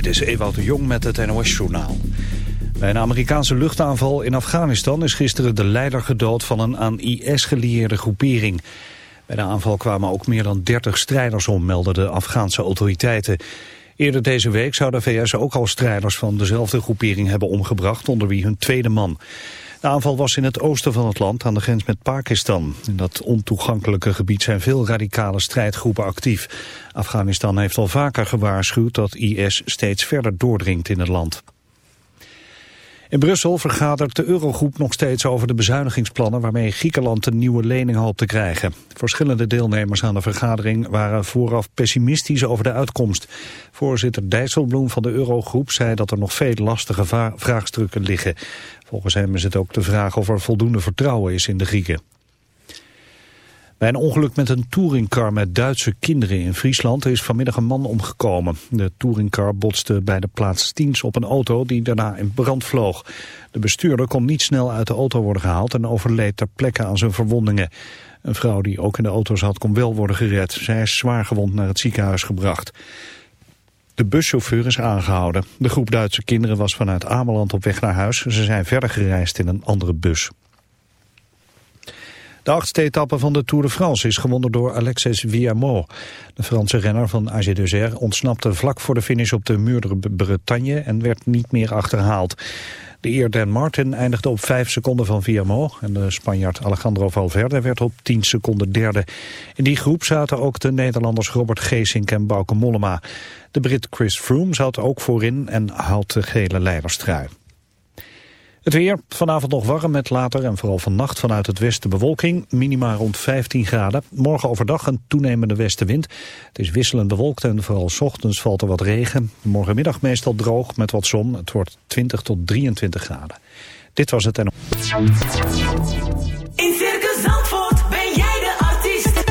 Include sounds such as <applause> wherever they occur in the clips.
Dit is Ewout de Jong met het NOS-journaal. Bij een Amerikaanse luchtaanval in Afghanistan is gisteren de leider gedood van een aan IS gelieerde groepering. Bij de aanval kwamen ook meer dan 30 strijders om, melden de Afghaanse autoriteiten. Eerder deze week zou de VS ook al strijders van dezelfde groepering hebben omgebracht, onder wie hun tweede man. De aanval was in het oosten van het land aan de grens met Pakistan. In dat ontoegankelijke gebied zijn veel radicale strijdgroepen actief. Afghanistan heeft al vaker gewaarschuwd dat IS steeds verder doordringt in het land. In Brussel vergadert de Eurogroep nog steeds over de bezuinigingsplannen waarmee Griekenland een nieuwe lening hoopt te krijgen. Verschillende deelnemers aan de vergadering waren vooraf pessimistisch over de uitkomst. Voorzitter Dijsselbloem van de Eurogroep zei dat er nog veel lastige vraagstukken liggen. Volgens hem is het ook de vraag of er voldoende vertrouwen is in de Grieken. Bij een ongeluk met een touringcar met Duitse kinderen in Friesland is vanmiddag een man omgekomen. De touringcar botste bij de plaats Stiens op een auto die daarna in brand vloog. De bestuurder kon niet snel uit de auto worden gehaald en overleed ter plekke aan zijn verwondingen. Een vrouw die ook in de auto zat kon wel worden gered. Zij is zwaar gewond naar het ziekenhuis gebracht. De buschauffeur is aangehouden. De groep Duitse kinderen was vanuit Ameland op weg naar huis. Ze zijn verder gereisd in een andere bus. De achtste etappe van de Tour de France is gewonnen door Alexis Villamour. De Franse renner van AG2R ontsnapte vlak voor de finish op de Muur Bretagne en werd niet meer achterhaald. De Ier Dan Martin eindigde op 5 seconden van Villamour en de Spanjaard Alejandro Valverde werd op 10 seconden derde. In die groep zaten ook de Nederlanders Robert Geesink en Bauke Mollema. De Brit Chris Froome zat ook voorin en haalt de gele leiderstrui. Het weer, vanavond nog warm met later en vooral vannacht vanuit het westen bewolking. Minima rond 15 graden. Morgen overdag een toenemende westenwind. Het is wisselend bewolkt en vooral s ochtends valt er wat regen. Morgenmiddag meestal droog met wat zon. Het wordt 20 tot 23 graden. Dit was het en... In Circus Zandvoort ben jij de artiest.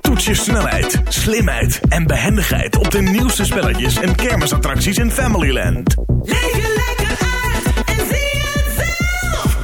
Toets je snelheid, slimheid en behendigheid op de nieuwste spelletjes en kermisattracties in Familyland. Leef lekker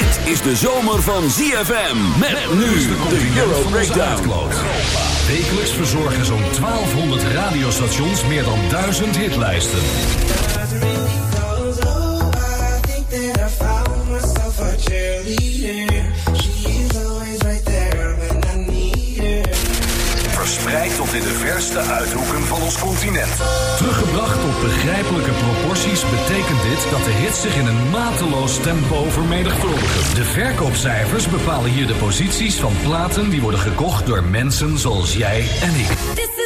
Dit is de zomer van ZFM. Met nu de Euro Breakdown. Wekelijks verzorgen zo'n 1200 radiostations meer dan 1000 hitlijsten. In de verste uithoeken van ons continent. Teruggebracht tot begrijpelijke proporties betekent dit dat de hits zich in een mateloos tempo vermenigvuldigen. De verkoopcijfers bepalen hier de posities van platen die worden gekocht door mensen zoals jij en ik.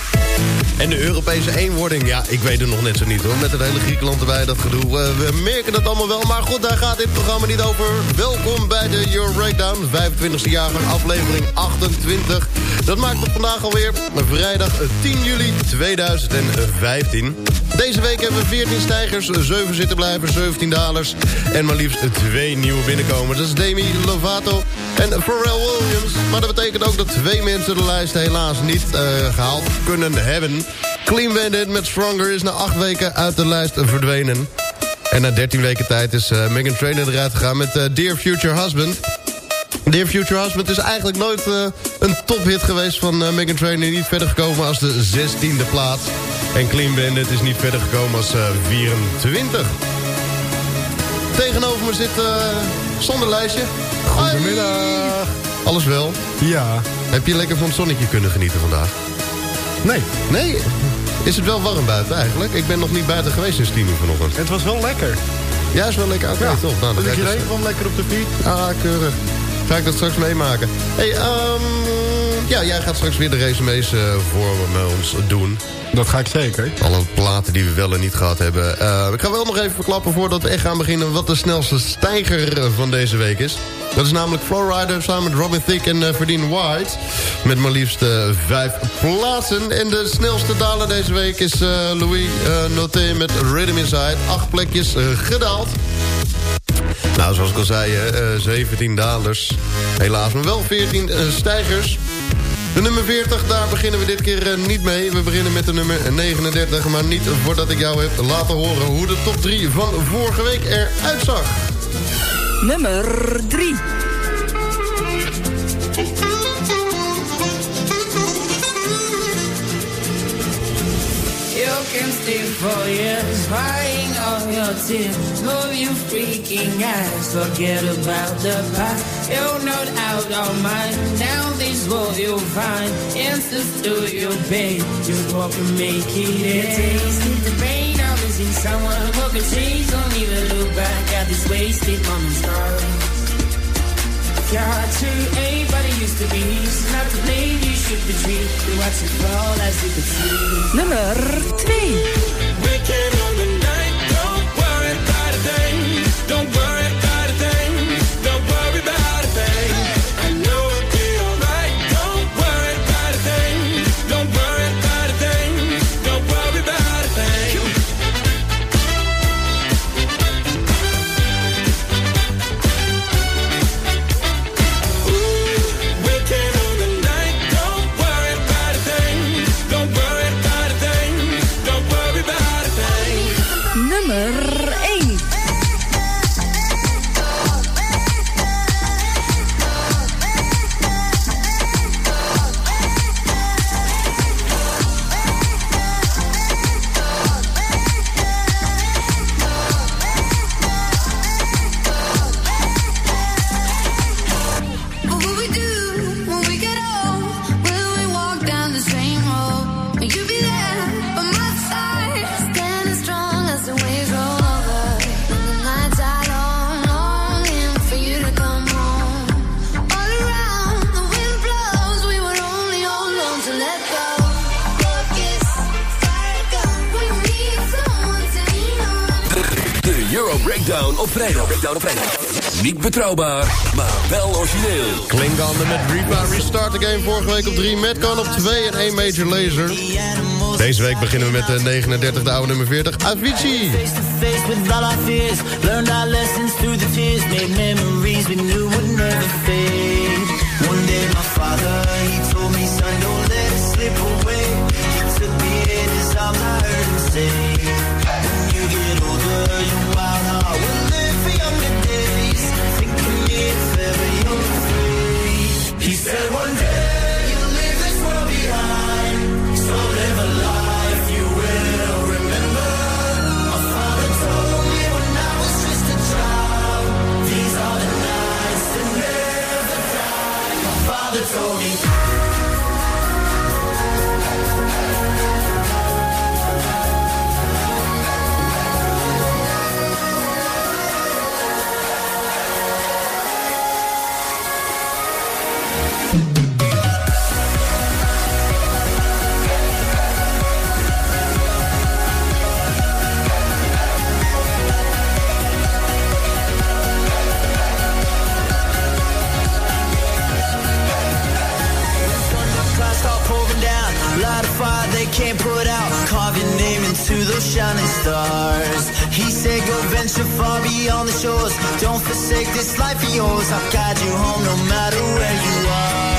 En de Europese eenwording, ja, ik weet het nog net zo niet hoor. Met het hele Griekenland erbij, dat gedoe. Eh, we merken het allemaal wel, maar goed, daar gaat dit programma niet over. Welkom bij de Euro Breakdown, 25e jaargang, aflevering 28. Dat maakt het vandaag alweer vrijdag 10 juli 2015. Deze week hebben we 14 stijgers, 7 zitten blijven, 17 dalers... en maar liefst twee nieuwe binnenkomen. Dat is Demi Lovato en Pharrell Williams. Maar dat betekent ook dat twee mensen de lijst helaas niet eh, gehaald kunnen hebben. Clean Bandit met Stronger is na 8 weken uit de lijst verdwenen. En na 13 weken tijd is uh, Megan Trainor eruit gegaan met uh, Dear Future Husband... Dear Future Husband is eigenlijk nooit uh, een tophit geweest van Megan Trainor. Niet verder gekomen als de 16e plaats. En Clean Bandit is niet verder gekomen als uh, 24. Tegenover me zit zonder lijstje. Goedemiddag. Alles wel? Ja. Heb je lekker van het zonnetje kunnen genieten vandaag? Nee. Nee? Is het wel warm buiten eigenlijk? Ik ben nog niet buiten geweest sinds 10 uur vanochtend. Het was wel lekker. Ja, is wel lekker. Oké, okay, ja. toch. Nou, dan je dus- kwam lekker op de fiets. Ah, keurig. Ga ik dat straks meemaken. hey, um, ja, jij gaat straks weer de resumes uh, voor ons doen. Dat ga ik zeker. Alle platen die we wel en niet gehad hebben. Uh, ik ga wel nog even verklappen voordat we echt gaan beginnen... wat de snelste stijger van deze week is. Dat is namelijk Flowrider samen met Robin Thicke en uh, Verdine White. Met maar liefst vijf plaatsen. En de snelste daler deze week is Louis Noté met Rhythm Inside. Acht plekjes gedaald. Nou, zoals ik al zei, uh, 17 dalers. Helaas, maar wel 14 uh, stijgers. De nummer 40, daar beginnen we dit keer uh, niet mee. We beginnen met de nummer 39, maar niet voordat ik jou heb laten horen... hoe de top 3 van vorige week eruit zag. Nummer 3. You can stay for years, tears. Move you freaking eyes, forget about the past. You're not out of mind. Now this what you'll find. Answers to your pain. Just walk and make it end. Tasted the pain of missing someone who could change. Don't even look back at this wasted moments. Got to anybody used to be. It's not to blame, you should be treated. You watch it fall as you could see. Nummer 2. Don't worry Breakdown op vrijdag. Breakdown op vrijdag. Niet betrouwbaar, maar wel origineel. Klingander met Reaper Restart the Game. Vorige week op 3, Metcon op 2 en 1 Major Laser. Deze week beginnen we met de 39, de oude nummer 40, Avicii. face to face with all our fears. Learned our lessons through the tears. Made memories we knew would never fade. One day my father, he told me, son, don't let it slip away. He took me in his arms, I heard him say, when you get older, He said one day you'll leave this world behind, so live to those shining stars. He said, Go venture far beyond the shores. Don't forsake this life of yours. I'll guide you home no matter where you are.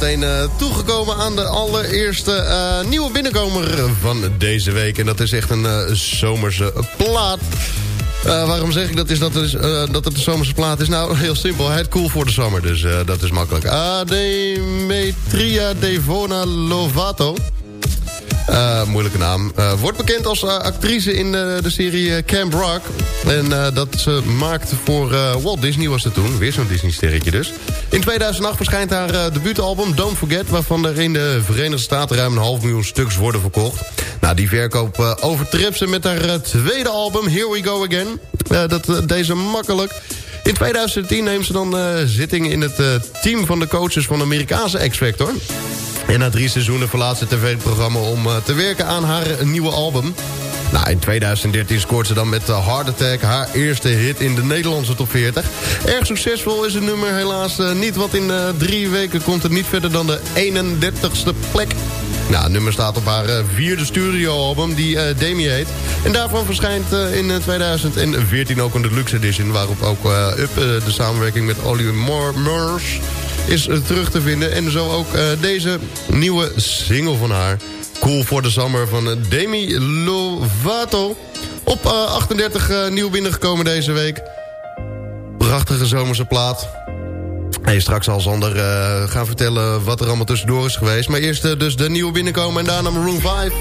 Meteen eh, toegekomen aan de allereerste eh, nieuwe binnenkomer van deze week. En dat is echt een eh, zomerse plaat. Waarom zeg ik dat, is dat, dat het een zomerse plaat is? Nou, <laughs> heel simpel. Het cool voor de zomer, dus dat is makkelijk. Ademetria Devona Lovato. Eh, moeilijke naam. Eh, wordt bekend als eh, actrice in de, serie Camp Rock. En dat ze maakte voor Walt Disney was het toen. Weer zo'n Disney-sterretje dus. In 2008 verschijnt haar debuutalbum Don't Forget... waarvan er in de Verenigde Staten ruim een half miljoen stuks worden verkocht. Nou, die verkoop overtreft ze met haar tweede album Here We Go Again. Dat deze makkelijk... In 2010 neemt ze dan zitting in het team van de coaches van Amerikaanse X-Factor. En na drie seizoenen verlaat ze het tv-programma om eh, te werken aan haar nieuwe album. Nou, in 2013 scoort ze dan met eh, Heart Attack haar eerste hit in de Nederlandse top 40. Erg succesvol is het nummer helaas eh, niet, want in eh, drie weken komt het niet verder dan de 31ste plek. Nou, het nummer staat op haar eh, vierde studioalbum, die eh Demi heet. En daarvan verschijnt eh, in eh, 2014 ook een deluxe edition... waarop ook eh, Up, eh, de samenwerking met Moore- Murs is eh, terug te vinden. En zo ook eh, deze nieuwe single van haar. Cool for the Summer van eh, Demi Lovato. Op eh, 38 eh, nieuw binnengekomen deze week. Prachtige zomerse plaat. Straks zal Sander gaan vertellen wat er allemaal tussendoor is geweest. Maar eerst dus de nieuwe binnenkomen en daarna Maroon 5.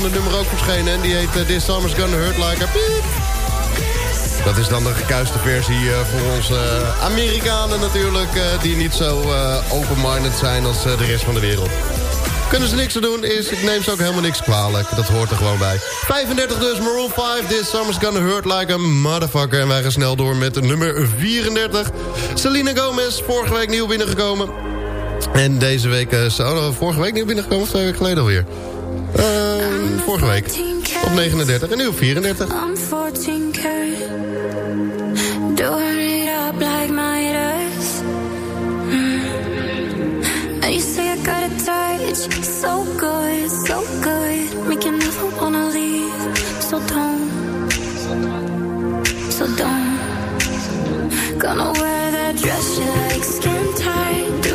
van de nummer ook verschenen. En die heet eh, This Summer's Gonna Hurt Like a Beep. Dat is dan de gekuiste versie eh, voor onze eh, Amerikanen natuurlijk... die niet zo open-minded zijn als de rest van de wereld. Kunnen ze niks te doen, is, ik neem ze ook helemaal niks kwalijk. Dat hoort er gewoon bij. 35 dus, Maroon 5, This Summer's Gonna Hurt Like a Motherfucker. En wij gaan snel door met nummer 34. Selena Gomez, vorige week nieuw binnengekomen. En deze week, oh, vorige week nieuw binnengekomen twee weken geleden alweer? Uh, vorige week. Op 39 en nu op 34. Mm. So good, so good. Make you never wanna leave. So don't. So don't. Gonna wear that dress like Skin tight.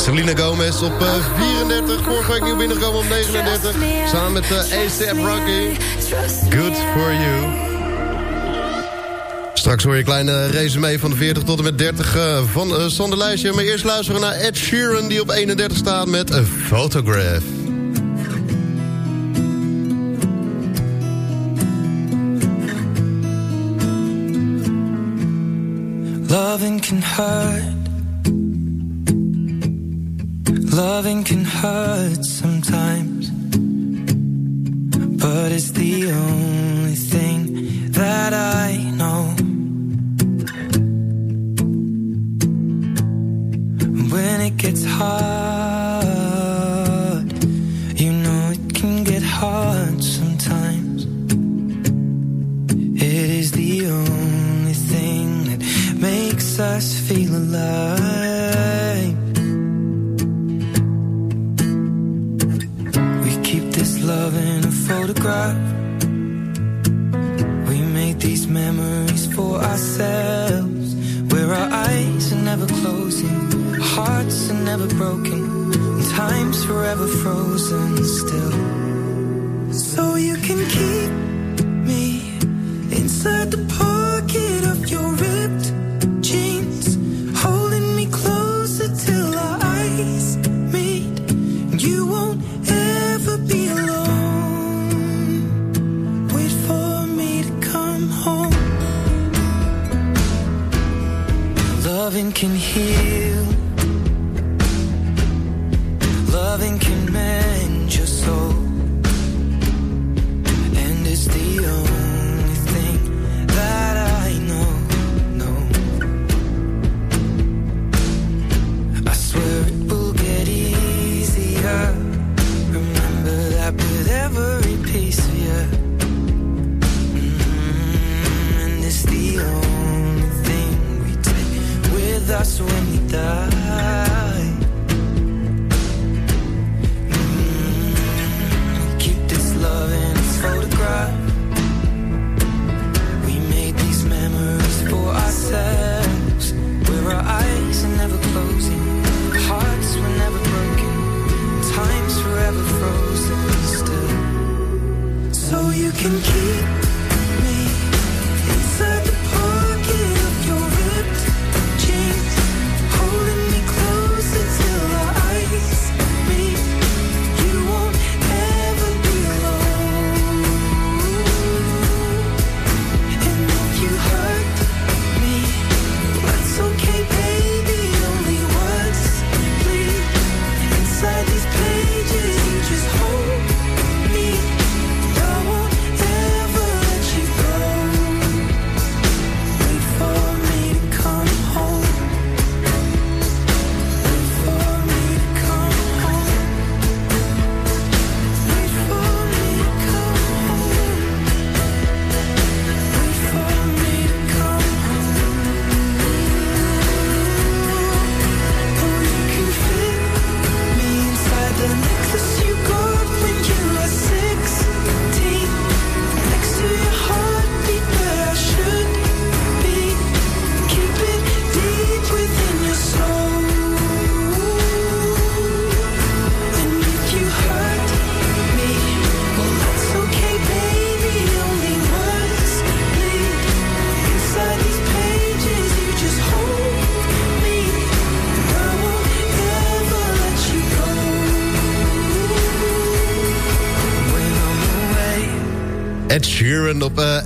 Selena Gomez op eh, 34. Vorige week nieuw binnengekomen op 39. Samen met eh, ASAP Rocky. Good for you. Straks hoor je een kleine resume van de 40 tot en met 30 eh, van uh, Lijstje. Maar eerst luisteren we naar Ed Sheeran die op 31 staat met een Photograph. Loving can hurt Loving can hurt sometimes, but it's the only thing that I know. When it gets hard, forever frozen still. So you can keep me inside the pocket of your ripped jeans, holding me closer till our eyes meet. You won't ever be alone. Wait for me to come home. Loving can heal.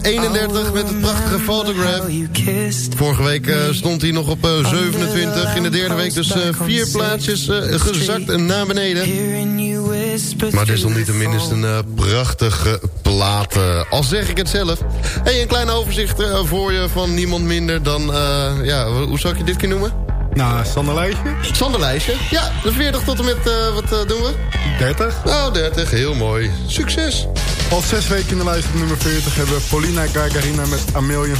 31 met het prachtige Photograph. Vorige week eh, stond hij nog op eh, 27. In de derde week dus eh, vier plaatsjes eh, gezakt naar beneden. Maar desalniettemin is het een eh, prachtige plaat. eh, al zeg ik het zelf. Hey, een klein overzicht eh, voor je van niemand minder dan... eh, ja, hoe zou ik je dit keer noemen? Nou, Sander Lijstje. Sander Lijstje. Ja, de 40 tot en met, eh, wat eh, doen we? 30. Oh, 30. Heel mooi. Succes. Al zes weken in de lijst op nummer 40 hebben we Paulina Gargarina met A Million.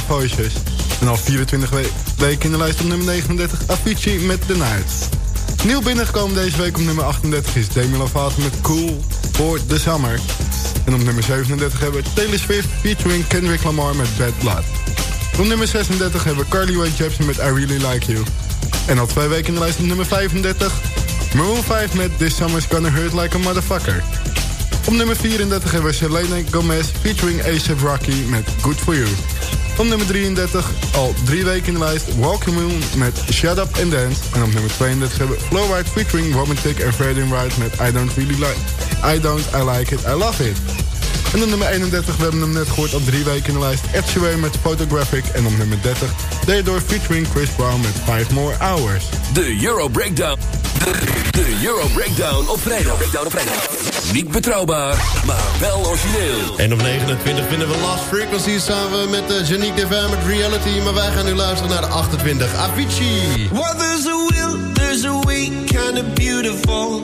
En al 24 we- weken in de lijst op nummer 39 Avicii met The Night. Nieuw binnengekomen deze week op nummer 38 is Demi Lovato met Cool for the Summer. En op nummer 37 hebben we Taylor Swift featuring Kendrick Lamar met Bad Blood. Op nummer 36 hebben we Carly Rae Jepsen met I Really Like You. En al twee weken in de lijst op nummer 35... Maroon 5 met This Summer's Gonna Hurt Like a Motherfucker. Op nummer 34 hebben we Selena Gomez featuring A$AP Rocky met Good For You. Op nummer 33, al drie weken in de lijst, Walk Moon met Shut Up and Dance. En op nummer 32 hebben we Flowride featuring Romantic en Ferdinand Wright met I Don't Really Like I Don't, I Like It, I Love It. En op nummer 31, we hebben hem net gehoord, al drie weken in de lijst, Ed met Photographic. En op nummer 30, Theodore featuring Chris Brown met 5 More Hours. De Euro Breakdown. De Euro Breakdown op. Breakdown op vrijdag. Niet betrouwbaar, maar wel origineel. En op 29 vinden we Last Frequency samen met uh, Janique Devan met Reality. Maar wij gaan nu luisteren naar de 28, Avicii. Well, there's a will, there's a way, kind of beautiful.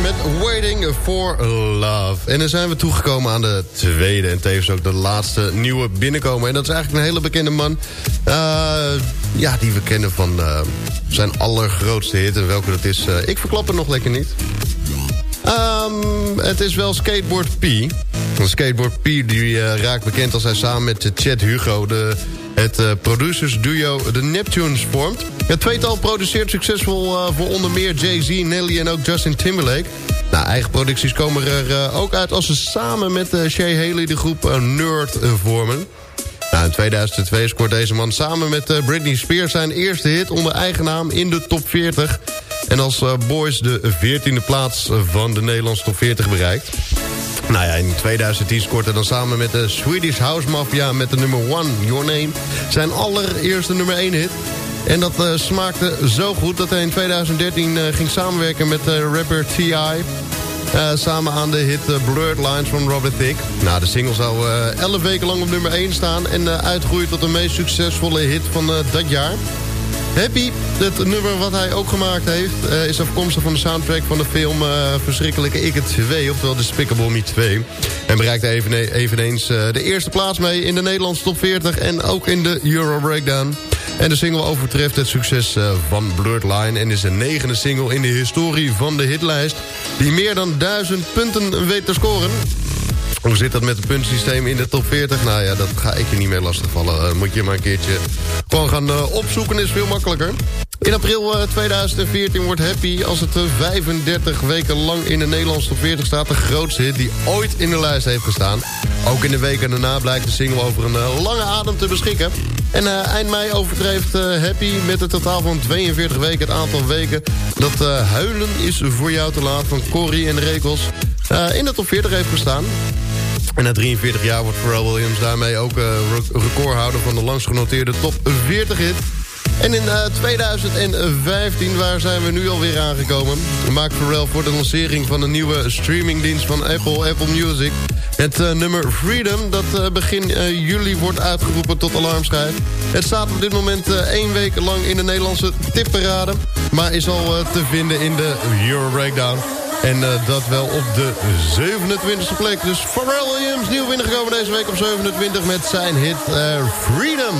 Met Waiting for Love. En dan zijn we toegekomen aan de tweede en tevens ook de laatste nieuwe binnenkomer. En dat is eigenlijk een hele bekende man. Eh, ja, die we kennen van eh, zijn allergrootste hit. En welke dat is, eh, ik verklap het nog lekker niet. Ehm, het is wel Skateboard P. Skateboard P die, raakt bekend als hij samen met Chad Hugo... De, het eh, producers duo The Neptunes vormt. Het tweetal produceert succesvol eh, voor onder meer Jay-Z, Nelly en ook Justin Timberlake. Nou, eigen producties komen er eh, ook uit als ze samen met uh, Shay Haley de groep eh, Nerd eh, vormen. Nou, in 2002 scoort deze man samen met eh, Britney Spears zijn eerste hit onder eigen naam in de top 40. En als eh, Boys de 14e plaats van de Nederlandse top 40 bereikt. Nou ja, in 2010 scoort hij dan samen met de Swedish House Mafia met de nummer 1, Your Name, zijn allereerste nummer 1 hit. En dat eh, smaakte zo goed dat hij in 2013 eh, ging samenwerken met eh, rapper T.I. Samen aan de hit Blurred Lines van Robert Thicke. Nou, de single zou eh 11 weken lang op nummer 1 staan... en uitgroeien tot de meest succesvolle hit van dat jaar. Happy, het nummer wat hij ook gemaakt heeft... eh, is afkomstig van de soundtrack van de film eh, Verschrikkelijke Ikke 2... oftewel Despicable Me 2. En bereikte evene- eveneens eh, de eerste plaats mee in de Nederlandse top 40... en ook in de Euro Breakdown. En de single overtreft het succes van Blurred Line... en is de negende single in de historie van de hitlijst... die meer dan duizend punten weet te scoren. Hoe zit dat met het puntensysteem in de top 40? Nou ja, dat ga ik je niet meer lastigvallen. Eh, moet je maar een keertje gewoon gaan eh, opzoeken, is veel makkelijker. In april eh, 2014 wordt Happy, als het eh, 35 weken lang in de Nederlandse top 40 staat... de grootste hit die ooit in de lijst heeft gestaan. Ook in de weken daarna blijkt de single over een eh, lange adem te beschikken. En eh, eind mei overtreeft eh, Happy met een totaal van 42 weken... het aantal weken dat eh, Huilen is voor jou te laat van Corrie en Rekels... eh, in de top 40 heeft gestaan. En na 43 jaar wordt Pharrell Williams daarmee ook eh, re- recordhouder van de langst genoteerde top 40 hit. En in eh, 2015, waar zijn we nu alweer aangekomen... maakt Pharrell voor de lancering van een nieuwe streamingdienst van Apple, Apple Music... het eh, nummer Freedom, dat eh, begin eh, juli wordt uitgeroepen tot alarmschijf. Het staat op dit moment eh, één week lang in de Nederlandse tipparade... maar is al eh, te vinden in de Euro Breakdown... En eh, dat wel op de 27e plek. Dus Pharrell Williams, nieuw binnengekomen deze week op 27 met zijn hit eh, Freedom.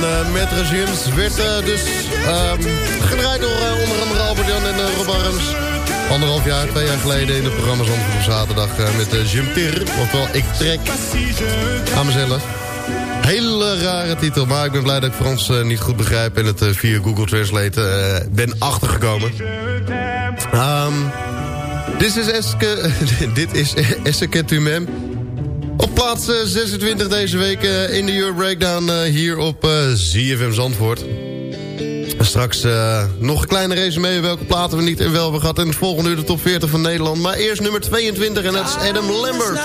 Van uh, Maître James werd eh, dus ehm, gedraaid door eh, onder andere Albert Jan en uh, Rob Arms. Anderhalf jaar, twee jaar geleden in het programma Zandvoort op zaterdag eh, met uh, Jim Tir. Oftewel, ik trek aan mezelf. Hele rare titel, maar ik ben blij dat ik Frans eh, niet goed begrijp... en het eh, via Google Translate eh, ben achtergekomen. Ehm dit is Eske, <laughs> dit is Eske Tumem. Plaats eh, 26 deze week eh, in de Euro Breakdown eh, hier op eh, ZFM Zandvoort. Straks eh, nog een kleine resume welke platen we niet en wel hebben gehad. En het volgende uur de top 40 van Nederland. Maar eerst nummer 22 en dat is Adam Lambert.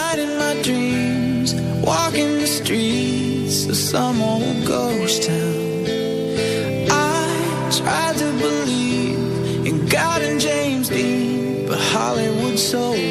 In walking the streets of some old ghost town. I tried to believe in God and James Dean, but Hollywood sold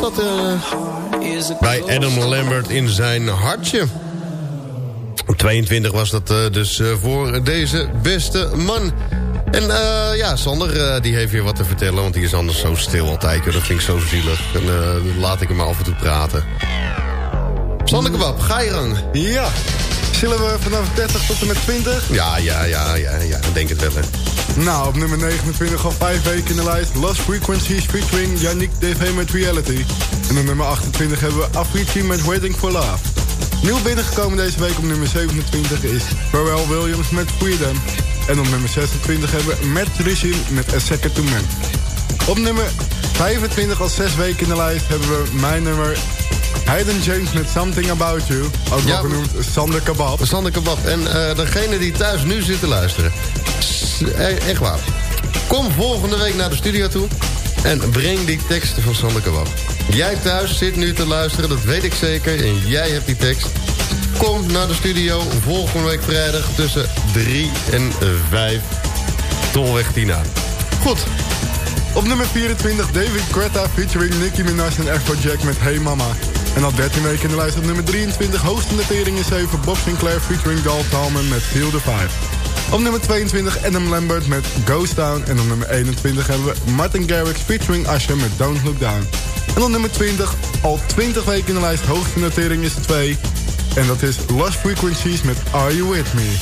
Uh, bij Adam Lambert in zijn hartje. 22 was dat uh, dus voor deze beste man. En uh, ja, Sander uh, die heeft weer wat te vertellen, want die is anders zo stil altijd. Dat vind ik zo zielig. En uh, laat ik hem af en toe praten. Sander Kebab, ga je gang. Ja. Zullen we vanaf 30 tot en met 20? Ja, ja, ja, ja, ja. Ik denk het wel, hè. Nou, op nummer 29 al 5 weken in de lijst. Lost Frequencies featuring Yannick DV met Reality. En op nummer 28 hebben we Avicii met Waiting for Love. Nieuw binnengekomen deze week op nummer 27 is Pharrell Williams met Freedom. En op nummer 26 hebben we Matt Regime met A Second to Man. Op nummer 25 al 6 weken in de lijst hebben we mijn nummer Hayden James met Something About You. Ook wel genoemd Sander Kebab. Sander Kebab. En uh, degene die thuis nu zit te luisteren. Echt waar. Kom volgende week naar de studio toe. En breng die teksten van Sander Kebab. Jij thuis zit nu te luisteren, dat weet ik zeker. En jij hebt die tekst. Kom naar de studio volgende week vrijdag tussen 3 en 5. Tolweg Tina. Goed. Op nummer 24 David Guetta featuring Nicki Minaj en Afrojack met Hey Mama. En al 13 weken in de lijst op nummer 23 hoogste notering is 7 Bob Sinclair featuring Dal Talman met Feel the. Op nummer 22 Adam Lambert met Ghost Town. En op nummer 21 hebben we Martin Garrix featuring Usher met Don't Look Down. En op nummer 20, al 20 weken in de lijst, hoogste notering is 2. En dat is Lost Frequencies met Are You With Me.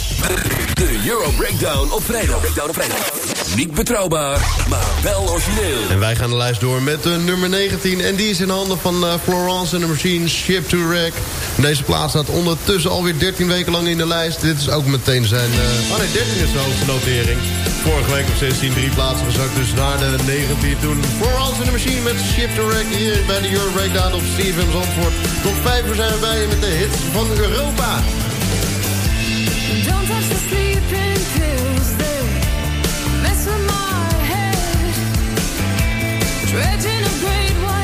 De Euro Breakdown op vrijdag. Breakdown op vrijdag. Niet betrouwbaar, maar wel origineel. En wij gaan de lijst door met uh, nummer 19. En die is in handen van uh, Florence and the Machine, Ship to Wreck. Deze plaats staat ondertussen alweer 13 weken lang in de lijst. Dit is ook meteen zijn... Uh... Oh nee, 13 is de hoogste notering. Vorige week op 16, drie plaatsen gezakt. Dus naar de 19 toen. Florence and the Machine met Ship to Wreck. Hier bij de Euro Breakdown op CFM's Antwoord. Tot 5 uur zijn we bij je met de hits van Europa. Dredging of great white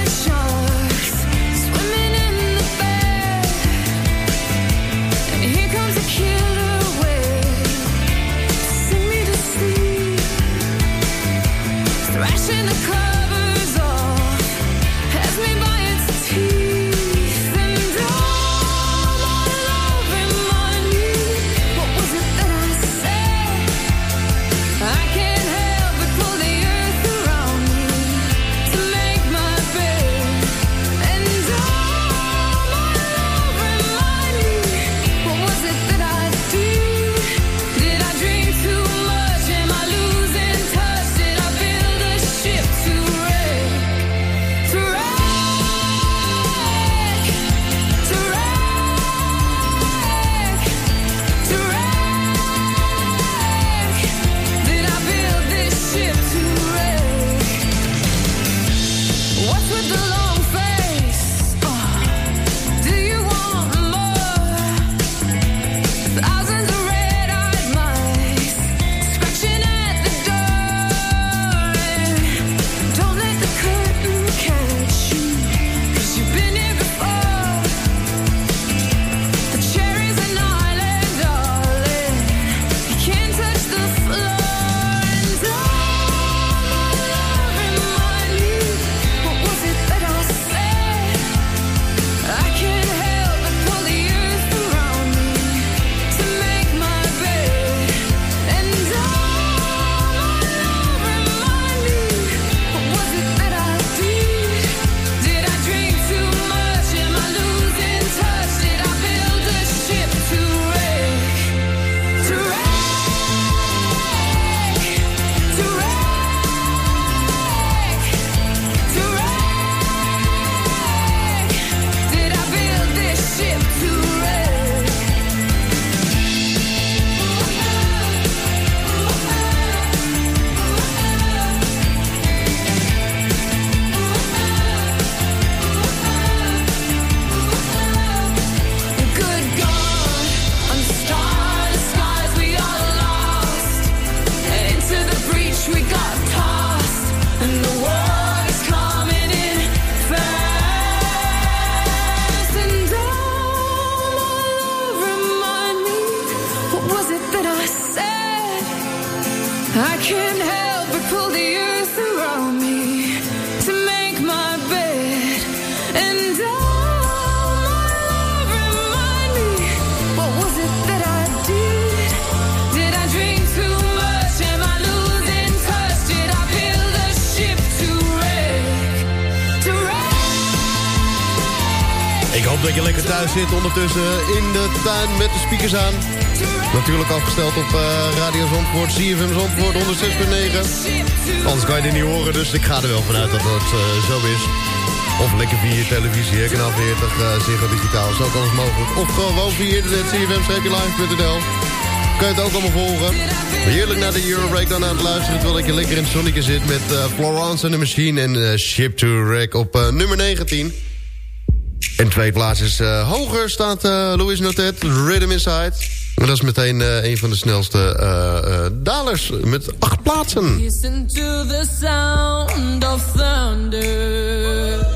Afgesteld op eh, Radio Zandvoort, CFM Zandvoort 106.9. Anders kan je dit niet horen, dus ik ga er wel vanuit dat dat eh, zo is. Of lekker via televisie, hè, kanaal 40, uh, Ziggo Digitaal, is ook alles mogelijk. Of gewoon via internet, cfm-live.nl. Kan je het ook allemaal volgen. Heerlijk naar de Euro Breakdown aan het luisteren... terwijl ik je lekker in het zonnetje zit met uh, Florence and the Machine... en uh, Ship to Wreck op uh, nummer 19. En twee plaatsen uh, hoger staat uh, Louis Notet, Rhythm Inside. En dat is meteen uh, een van de snelste uh, dalers met acht plaatsen. Listen to the sound of thunder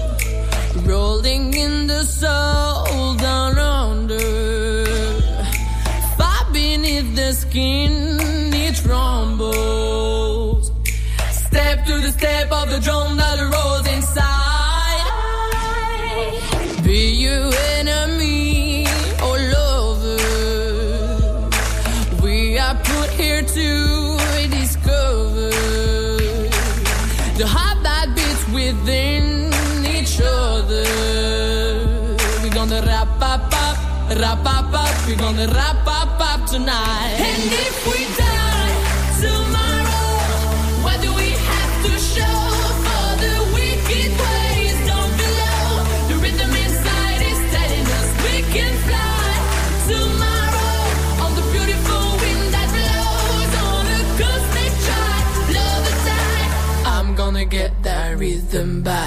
Rolling in the soul down under. Far beneath the skin it rumbles. Step to the step of the drum that rolls inside. Be you here to discover The heart that beats within each other. We're gonna wrap up up, wrap up up. We're gonna wrap up up tonight. And if we die that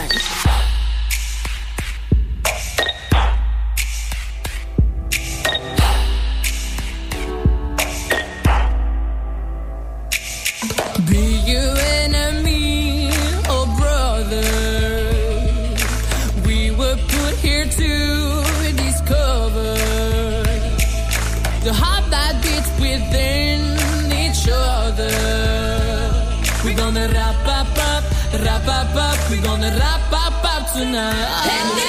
tonight.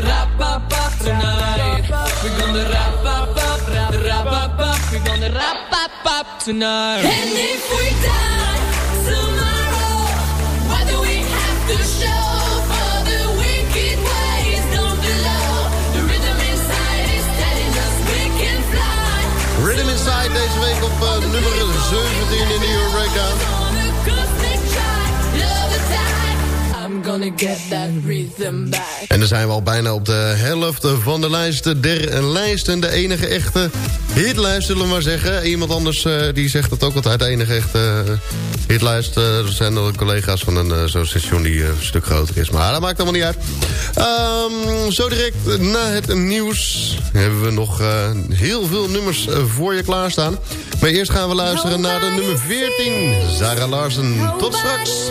Gonna wrap up up tonight. We're gonna wrap up up, wrap up up. We're gonna wrap up up tonight. And if we die tomorrow, what do we have to show for the wicked ways down below? The rhythm inside is telling us we can fly. Rhythm Inside deze week op uh, nummer 17 in de Euro Breakdown. Get that rhythm back. En dan zijn we al bijna op de helft van de lijsten der lijsten. De enige echte hitlijst, zullen we maar zeggen. Iemand anders uh, die zegt dat ook altijd. De enige echte uh, hitlijst. Uh, er zijn nog collega's van een zo'n station die een stuk groter is. Maar dat maakt allemaal niet uit. Um, zo direct na het nieuws hebben we nog heel veel nummers voor je klaarstaan. Maar eerst gaan we luisteren naar de nummer 14. Sarah Larsen. Tot straks.